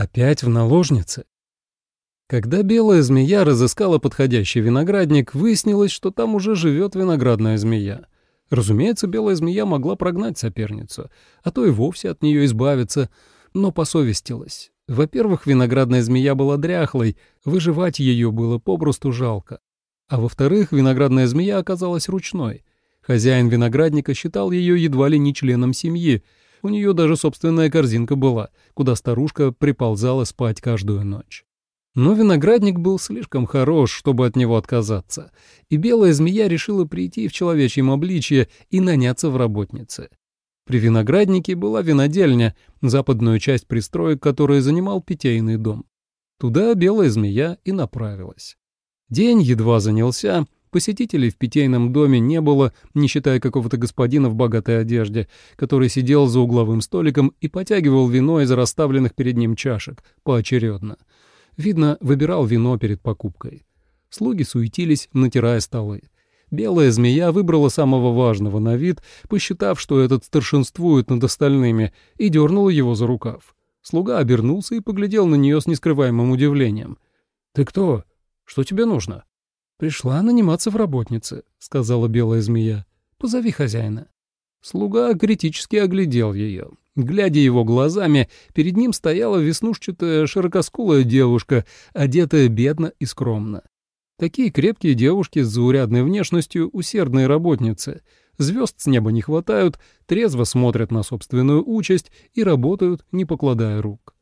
Опять в наложнице? Когда белая змея разыскала подходящий виноградник, выяснилось, что там уже живет виноградная змея. Разумеется, белая змея могла прогнать соперницу, а то и вовсе от нее избавиться, но посовестилась. Во-первых, виноградная змея была дряхлой, выживать ее было попросту жалко. А во-вторых, виноградная змея оказалась ручной. Хозяин виноградника считал ее едва ли не членом семьи, у нее даже собственная корзинка была, куда старушка приползала спать каждую ночь. Но виноградник был слишком хорош, чтобы от него отказаться, и белая змея решила прийти в человечьем обличье и наняться в работнице. При винограднике была винодельня, западную часть пристроек которой занимал питейный дом. Туда белая змея и направилась. День едва занялся, посетителей в питейном доме не было, не считая какого-то господина в богатой одежде, который сидел за угловым столиком и потягивал вино из расставленных перед ним чашек, поочередно — Видно, выбирал вино перед покупкой. Слуги суетились, натирая столы. Белая змея выбрала самого важного на вид, посчитав, что этот старшинствует над остальными, и дернула его за рукав. Слуга обернулся и поглядел на нее с нескрываемым удивлением. «Ты кто? Что тебе нужно?» «Пришла наниматься в работнице», — сказала белая змея. «Позови хозяина». Слуга критически оглядел ее. Глядя его глазами, перед ним стояла веснушчатая широкоскулая девушка, одетая бедно и скромно. Такие крепкие девушки с заурядной внешностью — усердные работницы. Звезд с неба не хватают, трезво смотрят на собственную участь и работают, не покладая рук.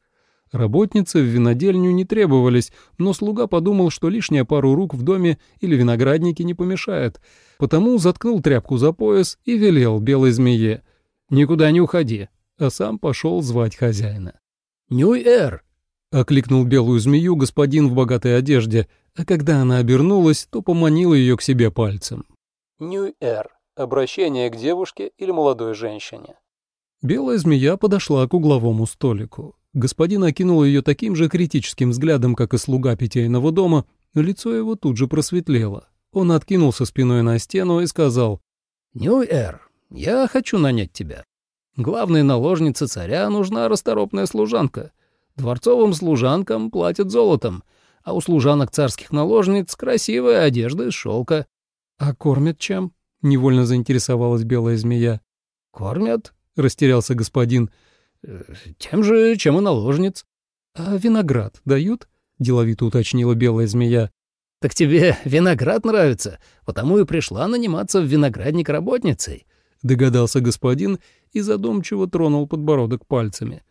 Работницы в винодельню не требовались, но слуга подумал, что лишняя пару рук в доме или винограднике не помешает, потому заткнул тряпку за пояс и велел белой змее «Никуда не уходи, а сам пошел звать хозяина. «Нюй-эр!» — окликнул белую змею господин в богатой одежде, а когда она обернулась, то поманил ее к себе пальцем. «Нюй-эр» — обращение к девушке или молодой женщине. Белая змея подошла к угловому столику. Господин окинул ее таким же критическим взглядом, как и слуга питейного дома, лицо его тут же просветлело. Он откинулся спиной на стену и сказал, «Нюй-эр, я хочу нанять тебя. Главной наложнице царя нужна расторопная служанка. Дворцовым служанкам платят золотом, а у служанок царских наложниц красивая одежда из шелка. — А кормят чем? — невольно заинтересовалась белая змея. — Кормят, — растерялся господин, «э, — тем же, чем и наложниц. — А виноград дают? — деловито уточнила белая змея. — Так тебе виноград нравится, потому и пришла наниматься в виноградник работницей, — догадался господин и задумчиво тронул подбородок пальцами.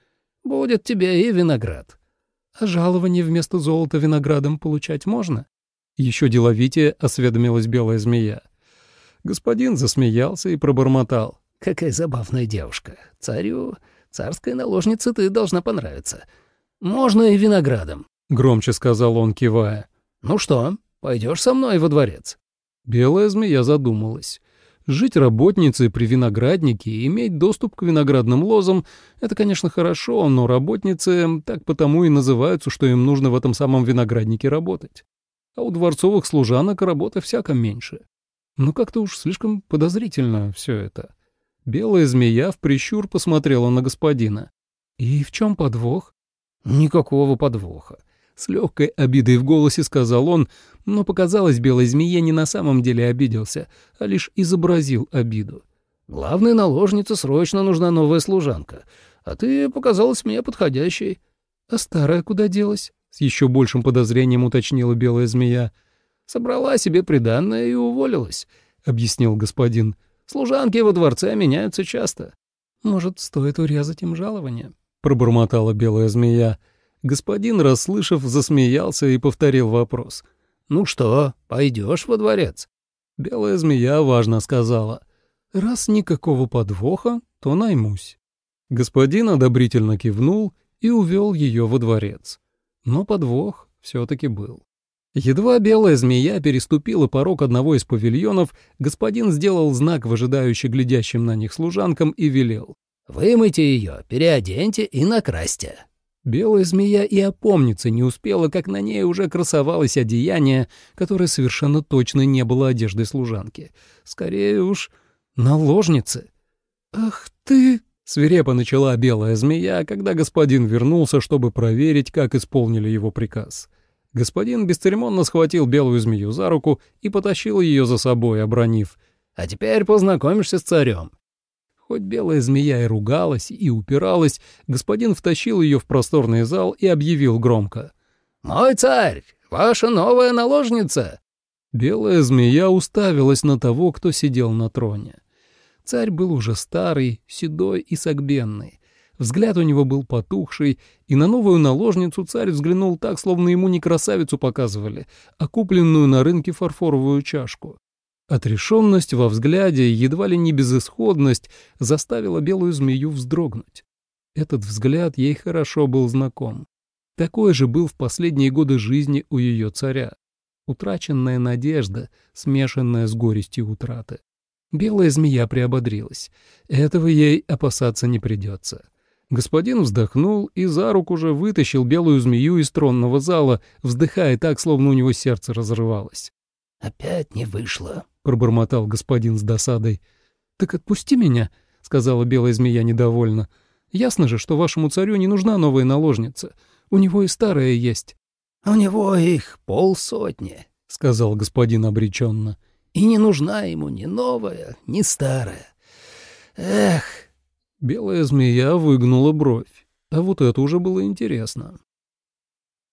«Будет тебе и виноград. А жалование вместо золота виноградом получать можно?» Еще деловитее осведомилась белая змея. Господин засмеялся и пробормотал. «Какая забавная девушка. Царю, царской наложнице ты должна понравиться. Можно и виноградом», — громче сказал он, кивая. «Ну что, пойдешь со мной во дворец?» Белая змея задумалась. Жить работницей при винограднике и иметь доступ к виноградным лозам — это, конечно, хорошо, но работницы так потому и называются, что им нужно в этом самом винограднике работать. А у дворцовых служанок работы всяко меньше. Ну как-то уж слишком подозрительно все это. Белая змея в прищур посмотрела на господина. «И в чем подвох?» «Никакого подвоха. С легкой обидой в голосе сказал он, но показалось, белой змее не на самом деле обиделся, а лишь изобразил обиду. «Главной наложнице срочно нужна новая служанка, а ты показалась мне подходящей». «А старая куда делась?» — с еще большим подозрением уточнила белая змея. «Собрала себе приданное и уволилась», — объяснил господин. «Служанки во дворце меняются часто». «Может, стоит урезать им жалование?» — пробормотала белая змея. Господин, расслышав, засмеялся и повторил вопрос. «Ну что, пойдешь во дворец?» Белая змея важно сказала. «Раз никакого подвоха, то наймусь». Господин одобрительно кивнул и увел ее во дворец. Но подвох все-таки был. Едва белая змея переступила порог одного из павильонов, господин сделал знак выжидающий глядящим на них служанкам и велел. «Вымойте ее, переоденьте и накрасьте». Белая змея и опомниться не успела, как на ней уже красовалось одеяние, которое совершенно точно не было одеждой служанки. Скорее уж, наложницы. «Ах ты!» — Свирепо начала белая змея, когда господин вернулся, чтобы проверить, как исполнили его приказ. Господин бесцеремонно схватил белую змею за руку и потащил ее за собой, обронив. «А теперь познакомишься с царем». Хоть белая змея и ругалась, и упиралась, господин втащил ее в просторный зал и объявил громко. «Мой царь, ваша новая наложница!» Белая змея уставилась на того, кто сидел на троне. Царь был уже старый, седой и согбенный. Взгляд у него был потухший, и на новую наложницу царь взглянул так, словно ему не красавицу показывали, а купленную на рынке фарфоровую чашку. Отрешенность во взгляде, едва ли не безысходность, заставила белую змею вздрогнуть. Этот взгляд ей хорошо был знаком. Такой же был в последние годы жизни у ее царя. Утраченная надежда, смешанная с горестью утраты. Белая змея приободрилась. Этого ей опасаться не придется. Господин вздохнул и за руку же вытащил белую змею из тронного зала, вздыхая так, словно у него сердце разрывалось. «Опять не вышло», — пробормотал господин с досадой. «Так отпусти меня», — сказала белая змея недовольно. «Ясно же, что вашему царю не нужна новая наложница. У него и старая есть». «У него их полсотни», — сказал господин обреченно. И не нужна ему ни новая, ни старая. Эх!» Белая змея выгнула бровь. А вот это уже было интересно.